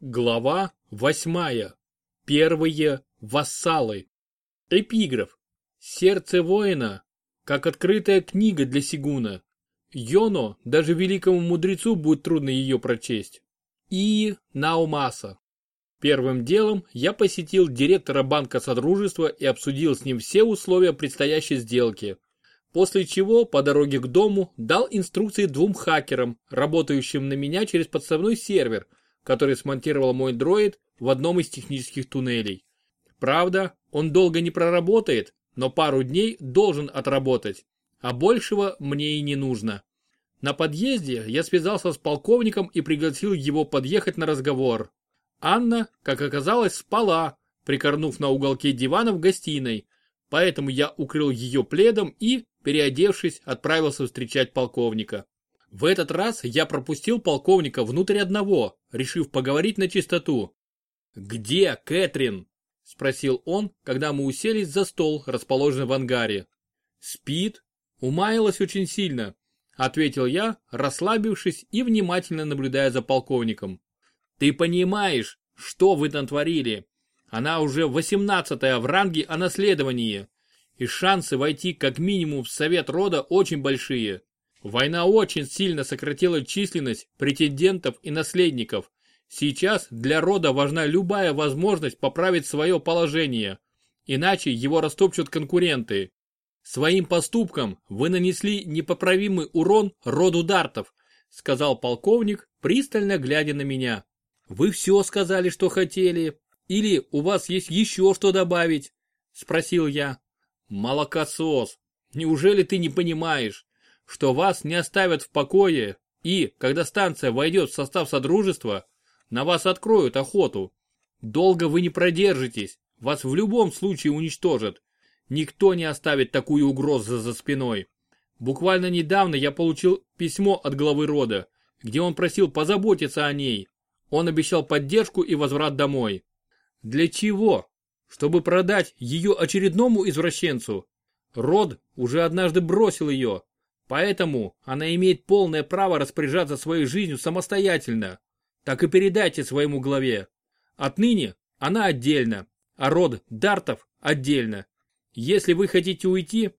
Глава восьмая. Первые вассалы. Эпиграф. Сердце воина, как открытая книга для Сигуна. Йоно, даже великому мудрецу будет трудно ее прочесть. И Наумаса. Первым делом я посетил директора банка Содружества и обсудил с ним все условия предстоящей сделки. После чего по дороге к дому дал инструкции двум хакерам, работающим на меня через подставной сервер – который смонтировал мой дроид в одном из технических туннелей. Правда, он долго не проработает, но пару дней должен отработать, а большего мне и не нужно. На подъезде я связался с полковником и пригласил его подъехать на разговор. Анна, как оказалось, спала, прикорнув на уголке дивана в гостиной, поэтому я укрыл ее пледом и, переодевшись, отправился встречать полковника. В этот раз я пропустил полковника внутрь одного, решив поговорить на чистоту. «Где Кэтрин?» – спросил он, когда мы уселись за стол, расположенный в ангаре. «Спит. Умаялась очень сильно», – ответил я, расслабившись и внимательно наблюдая за полковником. «Ты понимаешь, что вы натворили? Она уже восемнадцатая в ранге о наследовании, и шансы войти как минимум в совет рода очень большие. Война очень сильно сократила численность претендентов и наследников. Сейчас для рода важна любая возможность поправить свое положение, иначе его растопчут конкуренты. Своим поступком вы нанесли непоправимый урон роду Дартов, сказал полковник, пристально глядя на меня. Вы все сказали, что хотели, или у вас есть еще что добавить? Спросил я. Молокосос, неужели ты не понимаешь? Что вас не оставят в покое и, когда станция войдет в состав Содружества, на вас откроют охоту. Долго вы не продержитесь, вас в любом случае уничтожат. Никто не оставит такую угрозу за спиной. Буквально недавно я получил письмо от главы рода, где он просил позаботиться о ней. Он обещал поддержку и возврат домой. Для чего? Чтобы продать ее очередному извращенцу? Род уже однажды бросил ее, Поэтому она имеет полное право распоряжаться своей жизнью самостоятельно. Так и передайте своему главе. Отныне она отдельно, а род Дартов отдельно. Если вы хотите уйти,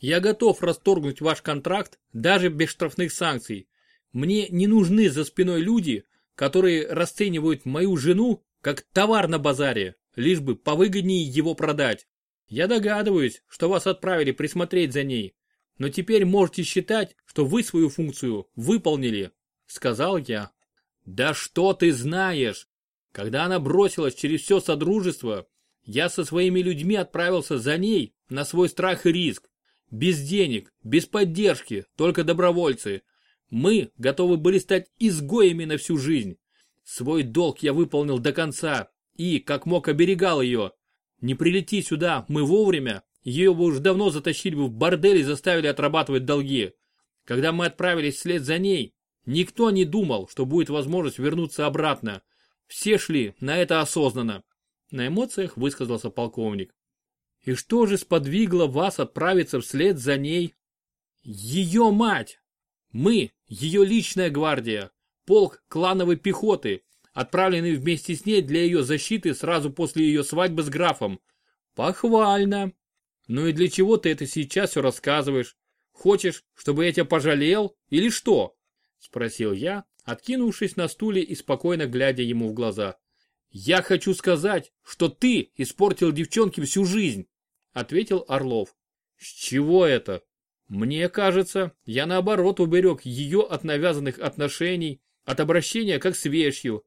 я готов расторгнуть ваш контракт даже без штрафных санкций. Мне не нужны за спиной люди, которые расценивают мою жену как товар на базаре, лишь бы повыгоднее его продать. Я догадываюсь, что вас отправили присмотреть за ней, но теперь можете считать, что вы свою функцию выполнили», — сказал я. «Да что ты знаешь? Когда она бросилась через все Содружество, я со своими людьми отправился за ней на свой страх и риск. Без денег, без поддержки, только добровольцы. Мы готовы были стать изгоями на всю жизнь. Свой долг я выполнил до конца и, как мог, оберегал ее. Не прилети сюда мы вовремя, ее бы уже давно затащили бы в бордель и заставили отрабатывать долги. Когда мы отправились вслед за ней, никто не думал, что будет возможность вернуться обратно. Все шли на это осознанно. На эмоциях высказался полковник. И что же сподвигло вас отправиться вслед за ней? Ее мать! Мы, ее личная гвардия, полк клановой пехоты, отправленный вместе с ней для ее защиты сразу после ее свадьбы с графом. Похвально, ну и для чего ты это сейчас все рассказываешь? Хочешь, чтобы я тебя пожалел или что? Спросил я, откинувшись на стуле и спокойно глядя ему в глаза. Я хочу сказать, что ты испортил девчонке всю жизнь, ответил Орлов. С чего это? Мне кажется, я наоборот уберег ее от навязанных отношений, от обращения как с вещью.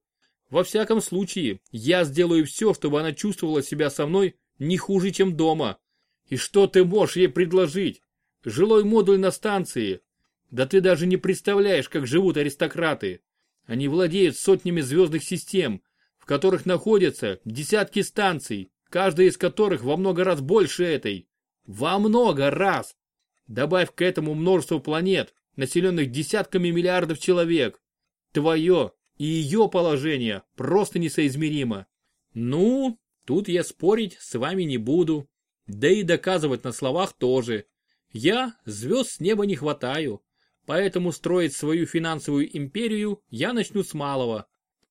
Во всяком случае, я сделаю все, чтобы она чувствовала себя со мной не хуже, чем дома. И что ты можешь ей предложить? Жилой модуль на станции. Да ты даже не представляешь, как живут аристократы. Они владеют сотнями звездных систем, в которых находятся десятки станций, каждая из которых во много раз больше этой. Во много раз! Добавь к этому множество планет, населенных десятками миллиардов человек. Твое и ее положение просто несоизмеримо. Ну, тут я спорить с вами не буду. Да и доказывать на словах тоже. Я звезд с неба не хватаю, поэтому строить свою финансовую империю я начну с малого.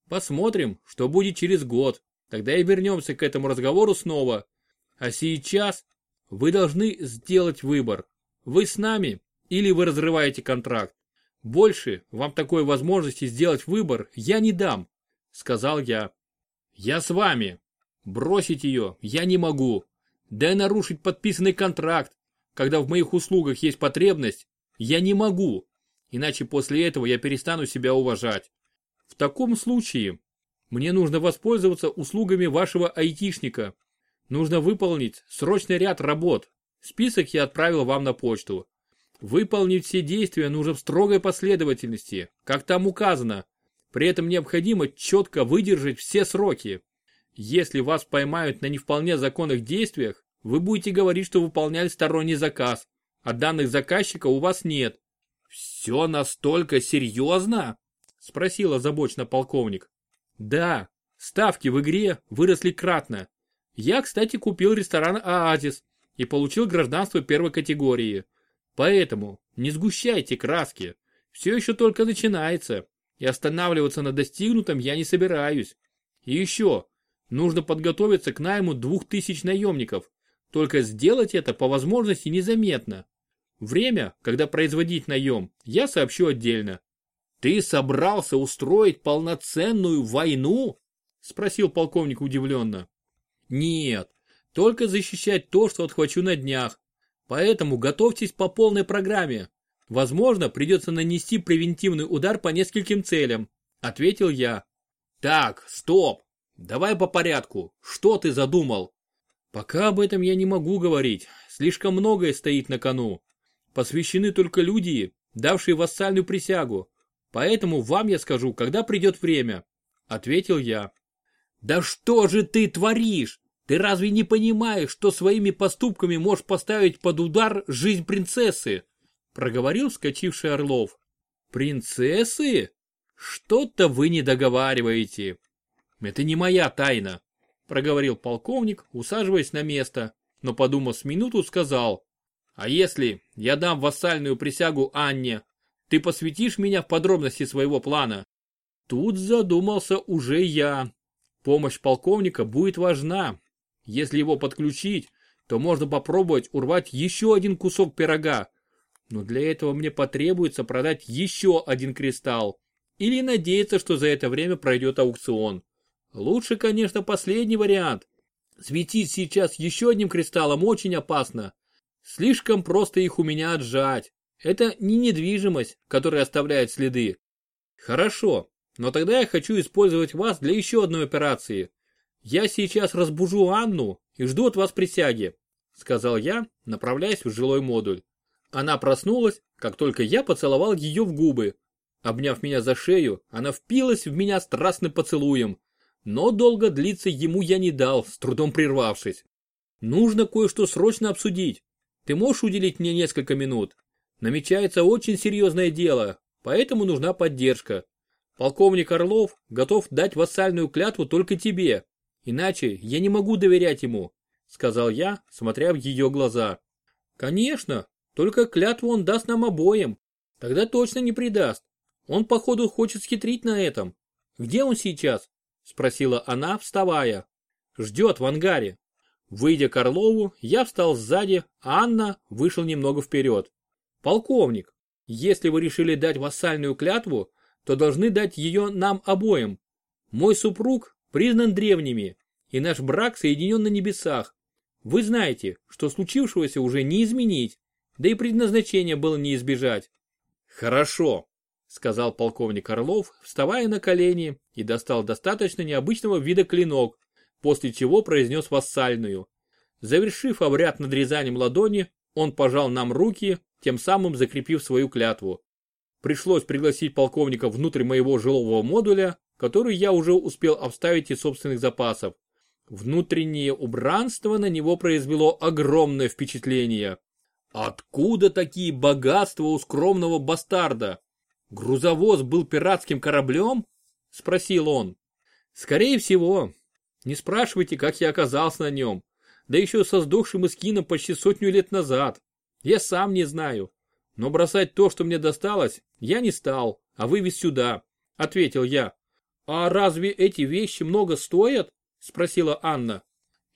Посмотрим, что будет через год. Тогда и вернемся к этому разговору снова. А сейчас вы должны сделать выбор. Вы с нами или вы разрываете контракт. Больше вам такой возможности сделать выбор я не дам, сказал я. Я с вами. Бросить ее я не могу. Да и нарушить подписанный контракт, когда в моих услугах есть потребность, я не могу. Иначе после этого я перестану себя уважать. В таком случае мне нужно воспользоваться услугами вашего айтишника. Нужно выполнить срочный ряд работ. Список я отправил вам на почту. Выполнить все действия нужно в строгой последовательности, как там указано. При этом необходимо четко выдержать все сроки. Если вас поймают на не вполне законных действиях, вы будете говорить, что выполняли сторонний заказ, а данных заказчика у вас нет. Все настолько серьезно? Спросил озабоченно полковник. Да, ставки в игре выросли кратно. Я, кстати, купил ресторан «Оазис» и получил гражданство первой категории. Поэтому не сгущайте краски. Все еще только начинается. И останавливаться на достигнутом я не собираюсь. И еще, нужно подготовиться к найму двух тысяч наемников. Только сделать это по возможности незаметно. Время, когда производить наем, я сообщу отдельно. «Ты собрался устроить полноценную войну?» – спросил полковник удивленно. «Нет, только защищать то, что отхвачу на днях. Поэтому готовьтесь по полной программе. Возможно, придется нанести превентивный удар по нескольким целям», – ответил я. «Так, стоп. Давай по порядку. Что ты задумал?» «Пока об этом я не могу говорить. Слишком многое стоит на кону. Посвящены только люди, давшие вассальную присягу. Поэтому вам я скажу, когда придет время», — ответил я. «Да что же ты творишь? Ты разве не понимаешь, что своими поступками можешь поставить под удар жизнь принцессы?» проговорил вскочивший Орлов. «Принцессы? Что-то вы не договариваете. Это не моя тайна», проговорил полковник, усаживаясь на место, но подумав с минуту сказал. «А если я дам вассальную присягу Анне, ты посвятишь меня в подробности своего плана. Тут задумался уже я. Помощь полковника будет важна. Если его подключить, то можно попробовать урвать еще один кусок пирога. Но для этого мне потребуется продать еще один кристалл. Или надеяться, что за это время пройдет аукцион. Лучше, конечно, последний вариант. Светить сейчас еще одним кристаллом очень опасно. Слишком просто их у меня отжать. Это не недвижимость, которая оставляет следы. Хорошо, но тогда я хочу использовать вас для еще одной операции. Я сейчас разбужу Анну и жду от вас присяги, сказал я, направляясь в жилой модуль. Она проснулась, как только я поцеловал ее в губы. Обняв меня за шею, она впилась в меня страстным поцелуем. Но долго длиться ему я не дал, с трудом прервавшись. Нужно кое-что срочно обсудить. Ты можешь уделить мне несколько минут? Намечается очень серьезное дело, поэтому нужна поддержка. Полковник Орлов готов дать вассальную клятву только тебе, иначе я не могу доверять ему, сказал я, смотря в ее глаза. Конечно, только клятву он даст нам обоим, тогда точно не предаст. Он, походу, хочет схитрить на этом. Где он сейчас? Спросила она, вставая. Ждет в ангаре. Выйдя к Орлову, я встал сзади, а Анна вышел немного вперед. Полковник, если вы решили дать вассальную клятву, то должны дать ее нам обоим. Мой супруг признан древними, и наш брак соединен на небесах. Вы знаете, что случившегося уже не изменить, да и предназначение было не избежать. Хорошо, сказал полковник Орлов, вставая на колени и достал достаточно необычного вида клинок, после чего произнес вассальную. Завершив обряд надрезанием ладони, он пожал нам руки тем самым закрепив свою клятву. Пришлось пригласить полковника внутрь моего жилого модуля, который я уже успел обставить из собственных запасов. Внутреннее убранство на него произвело огромное впечатление. Откуда такие богатства у скромного бастарда? Грузовоз был пиратским кораблем? Спросил он. Скорее всего. Не спрашивайте, как я оказался на нем. Да еще со сдохшим эскином почти сотню лет назад. Я сам не знаю. Но бросать то, что мне досталось, я не стал, а вывез сюда, ответил я. А разве эти вещи много стоят? Спросила Анна.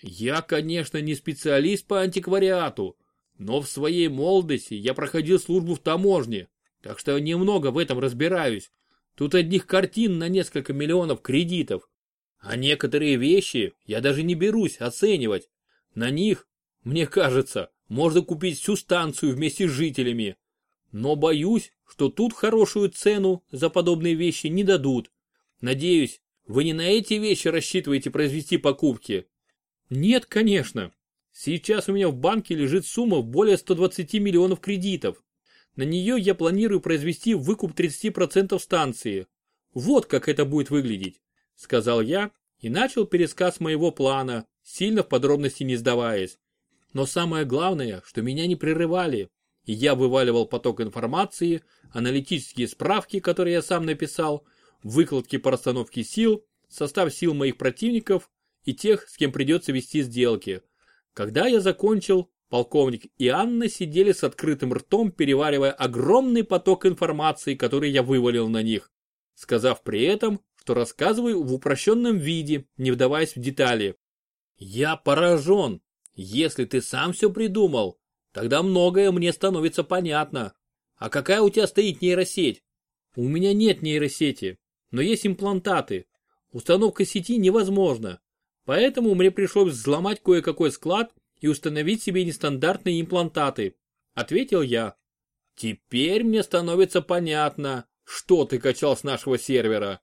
Я, конечно, не специалист по антиквариату, но в своей молодости я проходил службу в таможне, так что немного в этом разбираюсь. Тут одних картин на несколько миллионов кредитов. А некоторые вещи я даже не берусь оценивать. На них, мне кажется, можно купить всю станцию вместе с жителями. Но боюсь, что тут хорошую цену за подобные вещи не дадут. Надеюсь, вы не на эти вещи рассчитываете произвести покупки? Нет, конечно. Сейчас у меня в банке лежит сумма в более 120 миллионов кредитов. На нее я планирую произвести выкуп 30% станции. Вот как это будет выглядеть, сказал я и начал пересказ моего плана, сильно в подробности не сдаваясь. Но самое главное, что меня не прерывали, и я вываливал поток информации, аналитические справки, которые я сам написал, выкладки по расстановке сил, состав сил моих противников и тех, с кем придется вести сделки. Когда я закончил, полковник и Анна сидели с открытым ртом, переваривая огромный поток информации, который я вывалил на них, сказав при этом, что рассказываю в упрощенном виде, не вдаваясь в детали. Я поражен. Если ты сам все придумал, тогда многое мне становится понятно. А какая у тебя стоит нейросеть? У меня нет нейросети, но есть имплантаты. Установка сети невозможна. Поэтому мне пришлось взломать кое-какой склад и установить себе нестандартные имплантаты, ответил я. Теперь мне становится понятно, что ты качал с нашего сервера.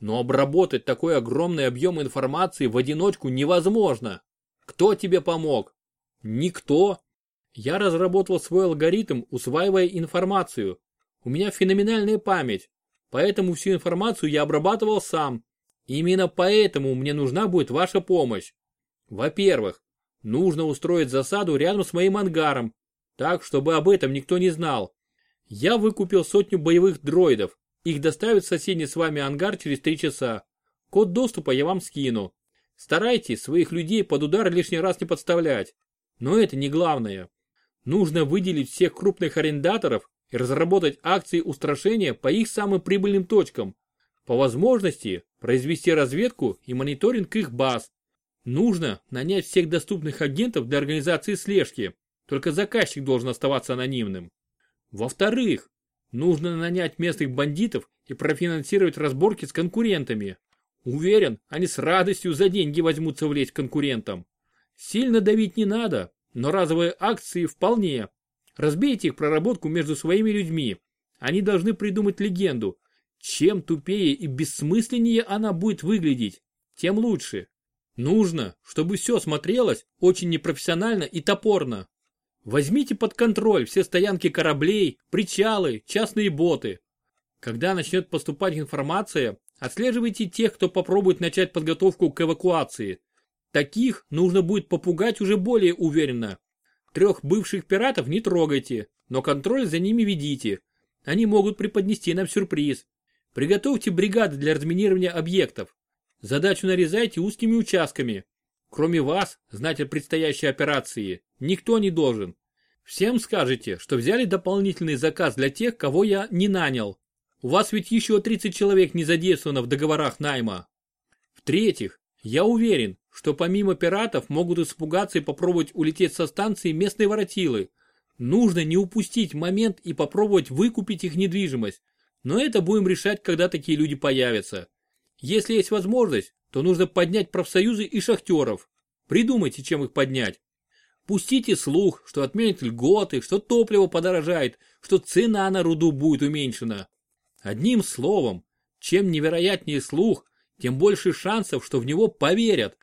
Но обработать такой огромный объем информации в одиночку невозможно. Кто тебе помог? Никто. Я разработал свой алгоритм, усваивая информацию. У меня феноменальная память, поэтому всю информацию я обрабатывал сам. Именно поэтому мне нужна будет ваша помощь. Во-первых, нужно устроить засаду рядом с моим ангаром, так, чтобы об этом никто не знал. Я выкупил сотню боевых дроидов. Их доставят в соседний с вами ангар через три часа. Код доступа я вам скину. Старайтесь своих людей под удар лишний раз не подставлять. Но это не главное. Нужно выделить всех крупных арендаторов и разработать акции устрашения по их самым прибыльным точкам. По возможности произвести разведку и мониторинг их баз. Нужно нанять всех доступных агентов для организации слежки, только заказчик должен оставаться анонимным. Во-вторых, нужно нанять местных бандитов и профинансировать разборки с конкурентами. Уверен, они с радостью за деньги возьмутся влезть конкурентам. Сильно давить не надо, но разовые акции вполне. Разбейте их проработку между своими людьми. Они должны придумать легенду, чем тупее и бессмысленнее она будет выглядеть, тем лучше. Нужно, чтобы все смотрелось очень непрофессионально и топорно. Возьмите под контроль все стоянки кораблей, причалы, частные боты. Когда начнет поступать информация, отслеживайте тех, кто попробует начать подготовку к эвакуации. Таких нужно будет попугать уже более уверенно. Трех бывших пиратов не трогайте, но контроль за ними ведите. Они могут преподнести нам сюрприз. Приготовьте бригады для разминирования объектов. Задачу нарезайте узкими участками. Кроме вас, знать о предстоящей операции никто не должен. Всем скажете, что взяли дополнительный заказ для тех, кого я не нанял. У вас ведь еще 30 человек не задействовано в договорах найма. В-третьих, я уверен, что помимо пиратов могут испугаться и попробовать улететь со станции местные воротилы. Нужно не упустить момент и попробовать выкупить их недвижимость, но это будем решать, когда такие люди появятся. Если есть возможность, то нужно поднять профсоюзы и шахтеров. Придумайте, чем их поднять. Пустите слух, что отменят льготы, что топливо подорожает, что цена на руду будет уменьшена. Одним словом, чем невероятнее слух, тем больше шансов, что в него поверят.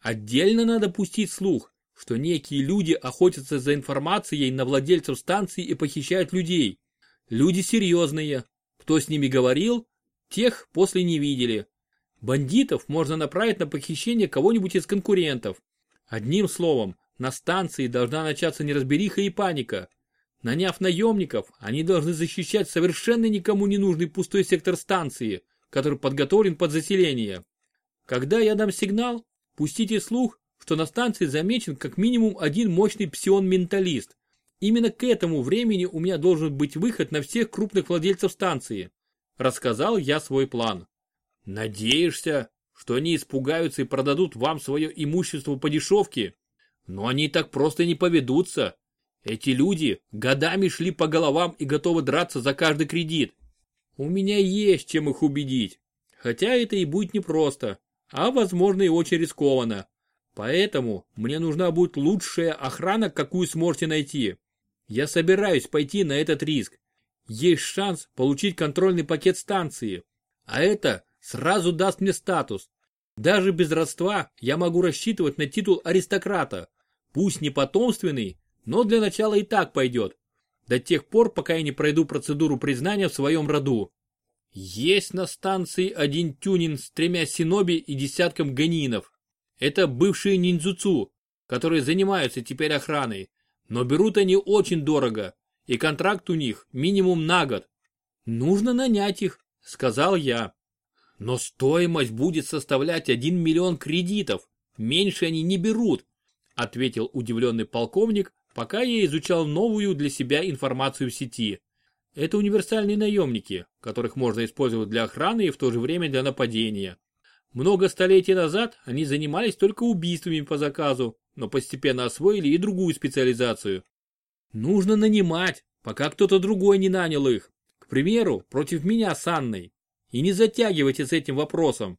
Отдельно надо пустить слух, что некие люди охотятся за информацией на владельцев станции и похищают людей. Люди серьезные, кто с ними говорил, тех после не видели. Бандитов можно направить на похищение кого-нибудь из конкурентов. Одним словом, на станции должна начаться неразбериха и паника. Наняв наемников, они должны защищать совершенно никому не нужный пустой сектор станции, который подготовлен под заселение. Когда я дам сигнал, пустите слух, что на станции замечен как минимум один мощный псион-менталист, Именно к этому времени у меня должен быть выход на всех крупных владельцев станции. Рассказал я свой план. Надеешься, что они испугаются и продадут вам свое имущество по дешевке? Но они так просто не поведутся. Эти люди годами шли по головам и готовы драться за каждый кредит. У меня есть чем их убедить. Хотя это и будет непросто, а возможно и очень рискованно. Поэтому мне нужна будет лучшая охрана, какую сможете найти. Я собираюсь пойти на этот риск. Есть шанс получить контрольный пакет станции. А это сразу даст мне статус. Даже без родства я могу рассчитывать на титул аристократа. Пусть не потомственный, но для начала и так пойдет. До тех пор, пока я не пройду процедуру признания в своем роду. Есть на станции один тюнин с тремя синоби и десятком ганинов. Это бывшие ниндзюцу, которые занимаются теперь охраной. Но берут они очень дорого, и контракт у них минимум на год. Нужно нанять их, сказал я. Но стоимость будет составлять 1 миллион кредитов. Меньше они не берут, ответил удивленный полковник, пока я изучал новую для себя информацию в сети. Это универсальные наемники, которых можно использовать для охраны и в то же время для нападения. Много столетий назад они занимались только убийствами по заказу, но постепенно освоили и другую специализацию. Нужно нанимать, пока кто-то другой не нанял их. К примеру, против меня с Анной. И не затягивайте с этим вопросом.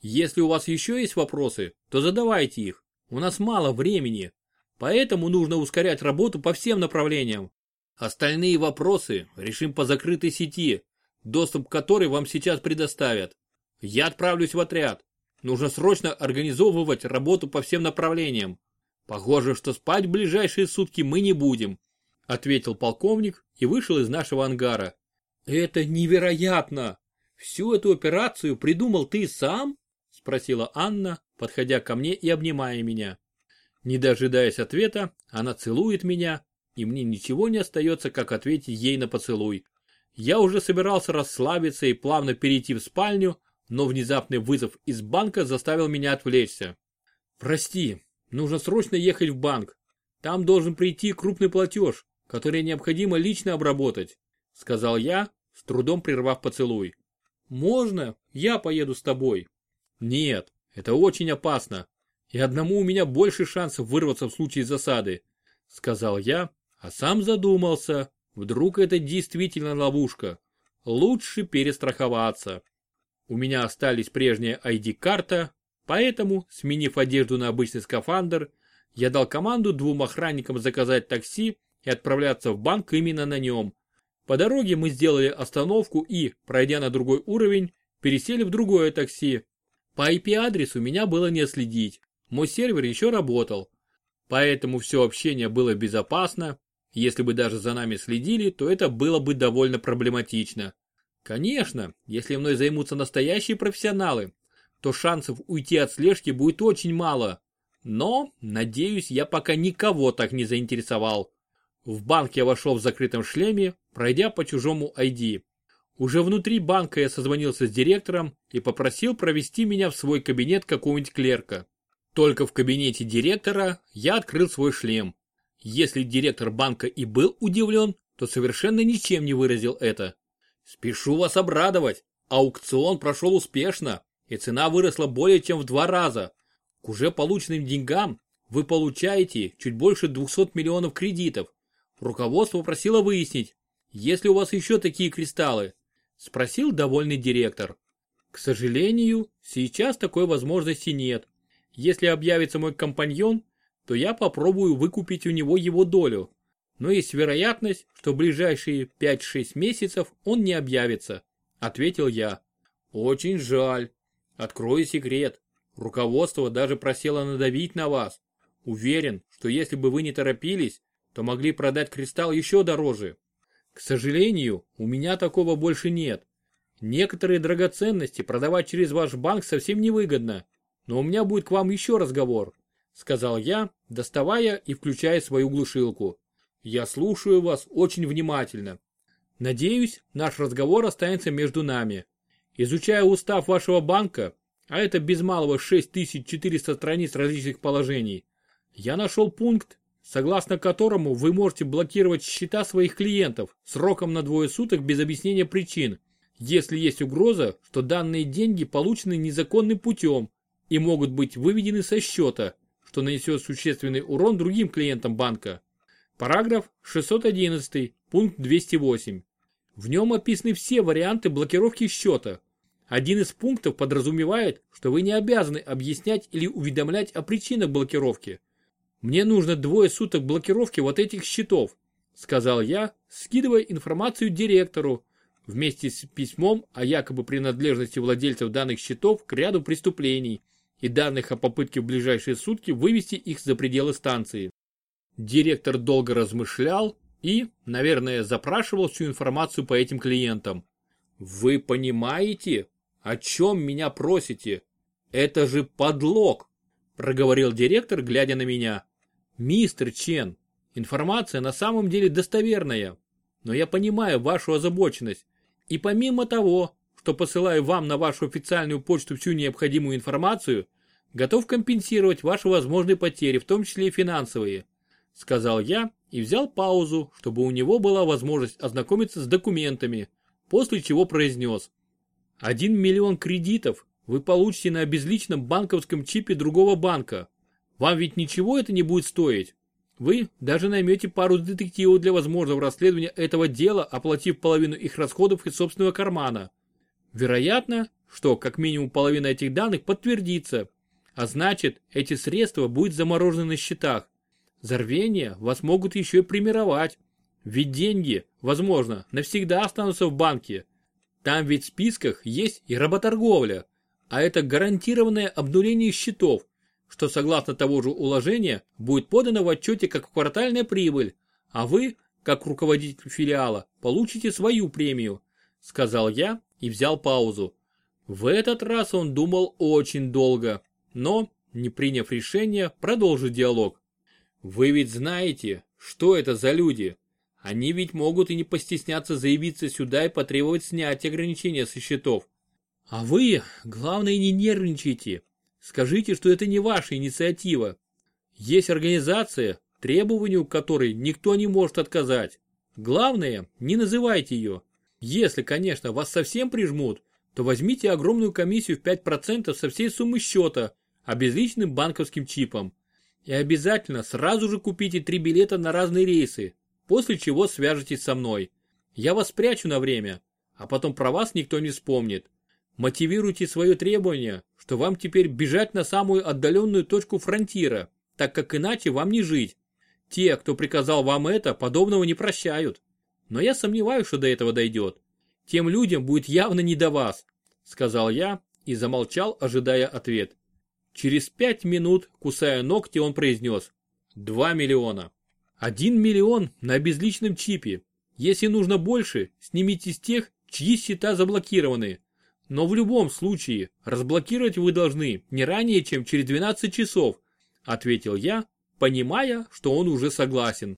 Если у вас еще есть вопросы, то задавайте их. У нас мало времени. Поэтому нужно ускорять работу по всем направлениям. Остальные вопросы решим по закрытой сети, доступ к которой вам сейчас предоставят. Я отправлюсь в отряд. Нужно срочно организовывать работу по всем направлениям. Похоже, что спать в ближайшие сутки мы не будем, ответил полковник и вышел из нашего ангара. Это невероятно! Всю эту операцию придумал ты сам? Спросила Анна, подходя ко мне и обнимая меня. Не дожидаясь ответа, она целует меня, и мне ничего не остается, как ответить ей на поцелуй. Я уже собирался расслабиться и плавно перейти в спальню, но внезапный вызов из банка заставил меня отвлечься. «Прости, нужно срочно ехать в банк. Там должен прийти крупный платеж, который необходимо лично обработать», сказал я, с трудом прервав поцелуй. Можно, я поеду с тобой? Нет, это очень опасно. И одному у меня больше шансов вырваться в случае засады, сказал я, а сам задумался, вдруг это действительно ловушка. Лучше перестраховаться. У меня остались прежняя ID-карта, поэтому, сменив одежду на обычный скафандр, я дал команду двум охранникам заказать такси и отправляться в банк именно на нем. По дороге мы сделали остановку и, пройдя на другой уровень, пересели в другое такси. По IP-адресу меня было не следить, мой сервер еще работал. Поэтому все общение было безопасно, если бы даже за нами следили, то это было бы довольно проблематично. Конечно, если мной займутся настоящие профессионалы, то шансов уйти от слежки будет очень мало. Но, надеюсь, я пока никого так не заинтересовал. В банк я вошел в закрытом шлеме, пройдя по чужому ID. Уже внутри банка я созвонился с директором и попросил провести меня в свой кабинет какого-нибудь клерка. Только в кабинете директора я открыл свой шлем. Если директор банка и был удивлен, то совершенно ничем не выразил это. Спешу вас обрадовать, аукцион прошел успешно, и цена выросла более чем в два раза. К уже полученным деньгам вы получаете чуть больше 200 миллионов кредитов, Руководство просило выяснить, есть ли у вас еще такие кристаллы? Спросил довольный директор. К сожалению, сейчас такой возможности нет. Если объявится мой компаньон, то я попробую выкупить у него его долю. Но есть вероятность, что в ближайшие 5-6 месяцев он не объявится, ответил я. Очень жаль. Открою секрет. Руководство даже просило надавить на вас. Уверен, что если бы вы не торопились, то могли продать кристалл еще дороже. К сожалению, у меня такого больше нет. Некоторые драгоценности продавать через ваш банк совсем невыгодно, но у меня будет к вам еще разговор, сказал я, доставая и включая свою глушилку. Я слушаю вас очень внимательно. Надеюсь, наш разговор останется между нами. Изучая устав вашего банка, а это без малого 6400 страниц различных положений, я нашел пункт, согласно которому вы можете блокировать счета своих клиентов сроком на двое суток без объяснения причин, если есть угроза, что данные деньги получены незаконным путем и могут быть выведены со счета, что нанесет существенный урон другим клиентам банка. Параграф 611, пункт 208. В нем описаны все варианты блокировки счета. Один из пунктов подразумевает, что вы не обязаны объяснять или уведомлять о причинах блокировки. Мне нужно двое суток блокировки вот этих счетов, сказал я, скидывая информацию директору, вместе с письмом о якобы принадлежности владельцев данных счетов к ряду преступлений и данных о попытке в ближайшие сутки вывести их за пределы станции. Директор долго размышлял и, наверное, запрашивал всю информацию по этим клиентам. «Вы понимаете, о чем меня просите? Это же подлог!» проговорил директор, глядя на меня. «Мистер Чен, информация на самом деле достоверная, но я понимаю вашу озабоченность и помимо того, что посылаю вам на вашу официальную почту всю необходимую информацию, готов компенсировать ваши возможные потери, в том числе и финансовые», сказал я и взял паузу, чтобы у него была возможность ознакомиться с документами, после чего произнес. «Один миллион кредитов вы получите на безличном банковском чипе другого банка. Вам ведь ничего это не будет стоить. Вы даже наймете пару детективов для возможного расследования этого дела, оплатив половину их расходов из собственного кармана. Вероятно, что как минимум половина этих данных подтвердится, а значит, эти средства будут заморожены на счетах. За рвение вас могут еще и примировать. Ведь деньги, возможно, навсегда останутся в банке. Там ведь в списках есть и работорговля, а это гарантированное обнуление счетов, что согласно того же уложения будет подано в отчете как квартальная прибыль, а вы, как руководитель филиала, получите свою премию, сказал я и взял паузу. В этот раз он думал очень долго, но, не приняв решение, продолжил диалог. Вы ведь знаете, что это за люди? Они ведь могут и не постесняться заявиться сюда и потребовать снятия ограничения со счетов. А вы, главное, не нервничайте. Скажите, что это не ваша инициатива. Есть организация, требованию которой никто не может отказать. Главное, не называйте ее. Если, конечно, вас совсем прижмут, то возьмите огромную комиссию в 5% со всей суммы счета, обезличенным банковским чипом. И обязательно сразу же купите три билета на разные рейсы, после чего свяжетесь со мной. Я вас спрячу на время, а потом про вас никто не вспомнит. Мотивируйте свое требование, что вам теперь бежать на самую отдаленную точку фронтира, так как иначе вам не жить. Те, кто приказал вам это, подобного не прощают. Но я сомневаюсь, что до этого дойдет. Тем людям будет явно не до вас, сказал я и замолчал, ожидая ответ. Через пять минут, кусая ногти, он произнес. Два миллиона. Один миллион на безличном чипе. Если нужно больше, снимите с тех, чьи счета заблокированы. Но в любом случае, разблокировать вы должны не ранее, чем через 12 часов, ответил я, понимая, что он уже согласен.